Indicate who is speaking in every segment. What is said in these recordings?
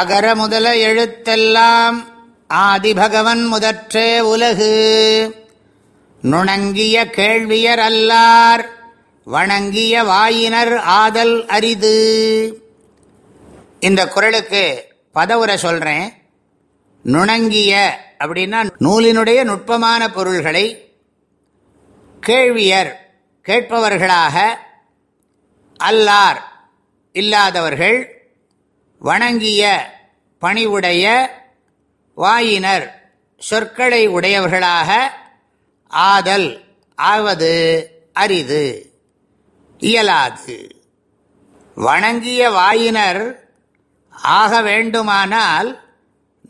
Speaker 1: அகர முதல எழுத்தெல்லாம் ஆதிபகவன் முதற்றே உலகு நுணங்கிய கேள்வியர் அல்லார் வணங்கிய வாயினர் ஆதல் அரிது இந்த குரலுக்கு பதவுரை சொல்கிறேன் நுணங்கிய அப்படின்னா நூலினுடைய நுட்பமான பொருள்களை கேள்வியர் கேட்பவர்களாக அல்லார் இல்லாதவர்கள் வணங்கிய பணிவுடைய வாயினர் சொற்களை உடையவர்களாக ஆதல் ஆவது அரிது இயலாது வணங்கிய வாயினர் ஆக வேண்டுமானால்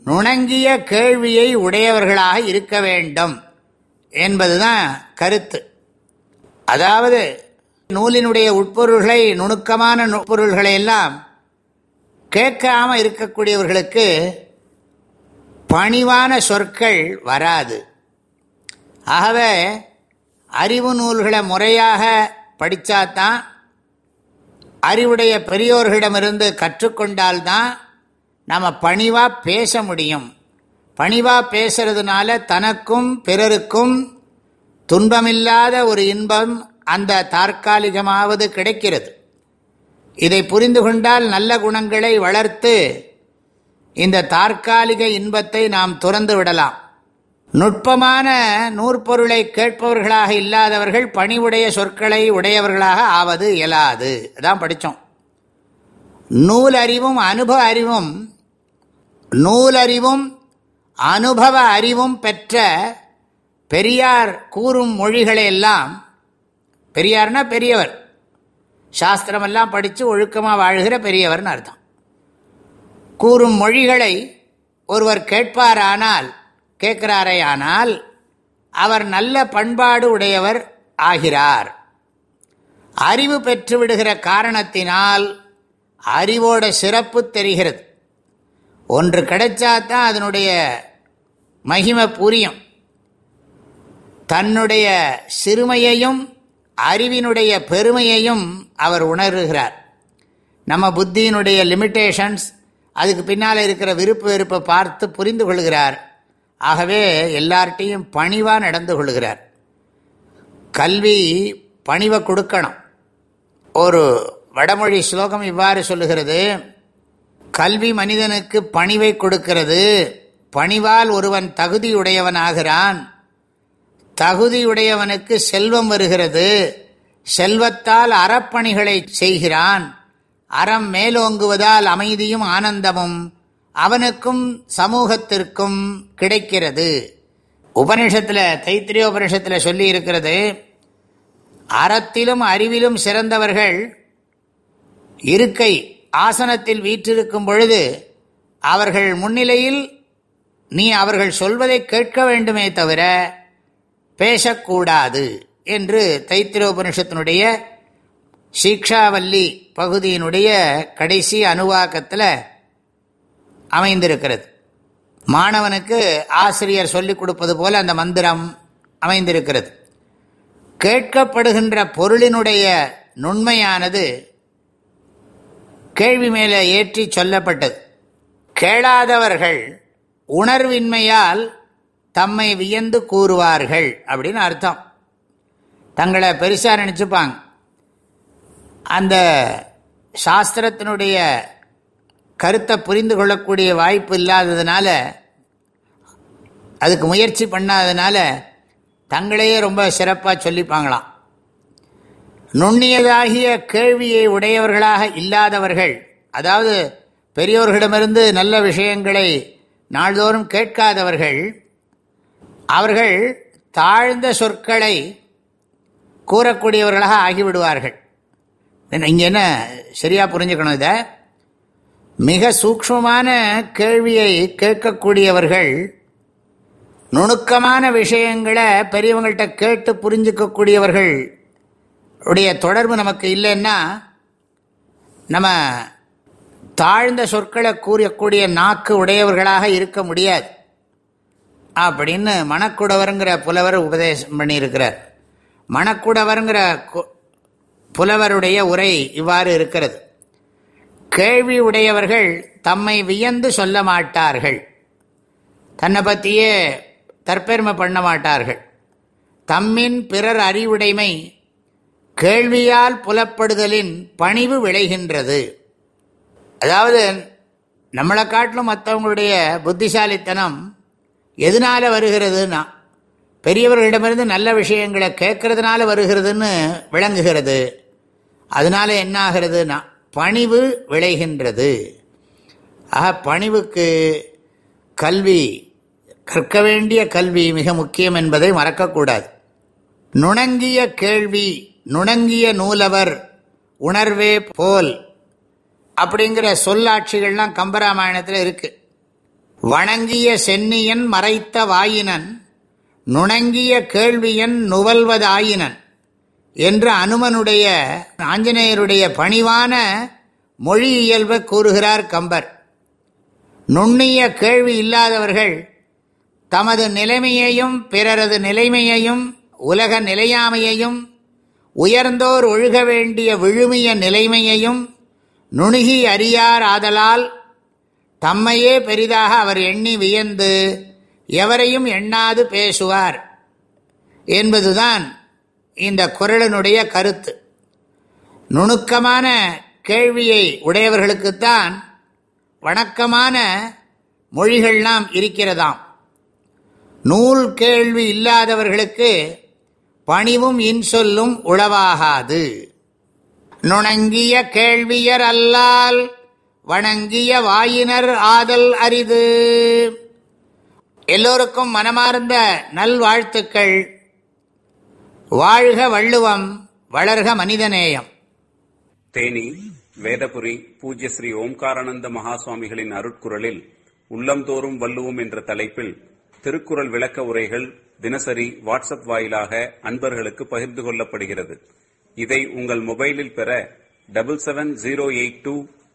Speaker 1: நுணங்கிய கேள்வியை உடையவர்களாக இருக்க வேண்டும் என்பதுதான் கருத்து அதாவது நூலினுடைய உட்பொருள்களை நுணுக்கமான நுட்பொருள்களை எல்லாம் கேட்காம இருக்கக்கூடியவர்களுக்கு பணிவான சொற்கள் வராது ஆகவே அறிவு நூல்களை முறையாக படித்தாதான் அறிவுடைய பெரியோர்களிடமிருந்து கற்றுக்கொண்டால்தான் நம்ம பணிவாக பேச முடியும் பணிவாக பேசுறதுனால தனக்கும் பிறருக்கும் துன்பமில்லாத ஒரு இன்பம் அந்த தற்காலிகமாவது கிடைக்கிறது இதை புரிந்து கொண்டால் நல்ல குணங்களை வளர்த்து இந்த தற்காலிக இன்பத்தை நாம் துறந்து விடலாம் நுட்பமான நூற்பொருளை கேட்பவர்களாக இல்லாதவர்கள் பணிவுடைய சொற்களை உடையவர்களாக ஆவது இயலாது அதான் படித்தோம் நூல் அறிவும் அனுபவ அறிவும் நூலறிவும் அனுபவ அறிவும் பெற்ற பெரியார் கூறும் மொழிகளையெல்லாம் பெரியார்னா பெரியவர் சாஸ்திரமெல்லாம் படித்து ஒழுக்கமாக வாழ்கிற பெரியவர்னு அர்த்தம் கூறும் மொழிகளை ஒருவர் கேட்பாரானால் கேட்கிறாரே ஆனால் அவர் நல்ல பண்பாடு உடையவர் ஆகிறார் அறிவு பெற்று விடுகிற காரணத்தினால் அறிவோட சிறப்பு தெரிகிறது ஒன்று கிடைச்சாதான் அதனுடைய மகிமை புரியும் தன்னுடைய சிறுமையையும் அறிவினுடைய பெருமையையும் அவர் உணர்கிறார் நம்ம புத்தியினுடைய லிமிட்டேஷன்ஸ் அதுக்கு பின்னால் இருக்கிற விருப்ப வெறுப்பை பார்த்து புரிந்து கொள்கிறார் ஆகவே எல்லார்ட்டையும் பணிவாக நடந்து கொள்கிறார் கல்வி பணிவை கொடுக்கணும் ஒரு வடமொழி ஸ்லோகம் இவ்வாறு சொல்லுகிறது கல்வி மனிதனுக்கு பணிவை கொடுக்கிறது பணிவால் ஒருவன் தகுதியுடையவனாகிறான் தகுதியுடையவனுக்கு செல்வம் வருகிறது செல்வத்தால் அறப்பணிகளை செய்கிறான் அறம் மேலோங்குவதால் அமைதியும் ஆனந்தமும் அவனுக்கும் சமூகத்திற்கும் கிடைக்கிறது உபனிஷத்தில் தைத்திரியோபனிஷத்தில் சொல்லி இருக்கிறது அறத்திலும் அறிவிலும் சிறந்தவர்கள் இருக்கை ஆசனத்தில் வீற்றிருக்கும் பொழுது அவர்கள் முன்னிலையில் நீ அவர்கள் சொல்வதை கேட்க வேண்டுமே தவிர பேசக்கூடாது என்று தைத்திரோபனிஷத்தினுடைய சீக்ஷாவல்லி பகுதியினுடைய கடைசி அணுவாக்கத்தில் அமைந்திருக்கிறது மாணவனுக்கு ஆசிரியர் சொல்லிக் கொடுப்பது போல அந்த மந்திரம் அமைந்திருக்கிறது கேட்கப்படுகின்ற பொருளினுடைய நுண்மையானது கேள்வி மேலே ஏற்றி சொல்லப்பட்டது கேளாதவர்கள் உணர்வின்மையால் தம்மை வியந்து கூறுவார்கள் அப்படின்னு அர்த்தம் தங்களை பெருசாக நினச்சிப்பாங்க அந்த சாஸ்திரத்தினுடைய கருத்தை புரிந்து கொள்ளக்கூடிய வாய்ப்பு இல்லாததுனால அதுக்கு முயற்சி பண்ணாததுனால தங்களையே ரொம்ப சிறப்பாக சொல்லிப்பாங்களாம் நுண்ணியதாகிய கேள்வியை உடையவர்களாக இல்லாதவர்கள் அதாவது பெரியோர்களிடமிருந்து நல்ல விஷயங்களை நாள்தோறும் கேட்காதவர்கள் அவர்கள் தாழ்ந்த சொற்களை கூறக்கூடியவர்களாக ஆகிவிடுவார்கள் இங்கே என்ன சரியாக புரிஞ்சுக்கணும் இதை மிக சூக்மமான கேள்வியை கேட்கக்கூடியவர்கள் நுணுக்கமான விஷயங்களை பெரியவங்கள்ட்ட கேட்டு புரிஞ்சுக்கக்கூடியவர்கள் உடைய தொடர்பு நமக்கு இல்லைன்னா நம்ம தாழ்ந்த சொற்களை கூறக்கூடிய நாக்கு உடையவர்களாக இருக்க முடியாது அப்படின்னு மணக்குடவருங்கிற புலவர் உபதேசம் பண்ணியிருக்கிறார் மணக்குடவருங்கிற புலவருடைய உரை இவ்வாறு இருக்கிறது கேள்வி உடையவர்கள் தம்மை வியந்து சொல்ல மாட்டார்கள் தன்னை பற்றியே தற்பெருமை பண்ண மாட்டார்கள் தம்மின் பிறர் அறிவுடைமை கேள்வியால் புலப்படுதலின் பணிவு விளைகின்றது அதாவது நம்மளை காட்டிலும் மற்றவங்களுடைய புத்திசாலித்தனம் எதனால் வருகிறதுனா பெரியவர்களிடமிருந்து நல்ல விஷயங்களை கேட்கறதுனால வருகிறதுன்னு விளங்குகிறது அதனால என்ன ஆகிறதுனா பணிவு விளைகின்றது ஆக பணிவுக்கு கல்வி கற்க வேண்டிய கல்வி மிக முக்கியம் என்பதை மறக்கக்கூடாது நுணங்கிய கேள்வி நுணங்கிய நூலவர் உணர்வே போல் அப்படிங்கிற சொல்லாட்சிகள்லாம் கம்பராமாயணத்தில் இருக்குது வணங்கிய சென்னியன் மறைத்த வாயினன் நுணங்கிய கேள்வியன் நுவல்வதாயினன் என்று அனுமனுடைய ஆஞ்சநேயருடைய பணிவான மொழி இயல்பை கூறுகிறார் கம்பர் நுண்ணிய கேள்வி இல்லாதவர்கள் தமது நிலைமையையும் பிறரது நிலைமையையும் உலக நிலையாமையையும் உயர்ந்தோர் ஒழுக வேண்டிய விழுமிய நிலைமையையும் நுணுகி அறியார் ஆதலால் தம்மையே பெரிதாக அவர் எண்ணி வியந்து எவரையும் எண்ணாது பேசுவார் என்பதுதான் இந்த குரலனுடைய கருத்து நுணுக்கமான கேள்வியை உடையவர்களுக்குத்தான் வணக்கமான மொழிகள்லாம் இருக்கிறதாம் நூல் கேள்வி இல்லாதவர்களுக்கு பணிவும் இன்சொல்லும் உளவாகாது நுணங்கிய கேள்வியர் அல்லால் வணங்கிய வாயினர் ஆதல் அரிது எல்லோருக்கும் மனமார்ந்த நல்வாழ்த்துக்கள் வாழ்க வள்ளுவம் வளர்க மனிதநேயம் தேனி வேதபுரி பூஜ்ய ஸ்ரீ ஓம்காரானந்த மகாசுவாமிகளின் அருட்குரலில் உள்ளம்தோறும் வள்ளுவோம் என்ற தலைப்பில் திருக்குறள் விளக்க உரைகள் தினசரி வாட்ஸ்அப் வாயிலாக அன்பர்களுக்கு பகிர்ந்து கொள்ளப்படுகிறது இதை உங்கள் மொபைலில் பெற double seven zero eight two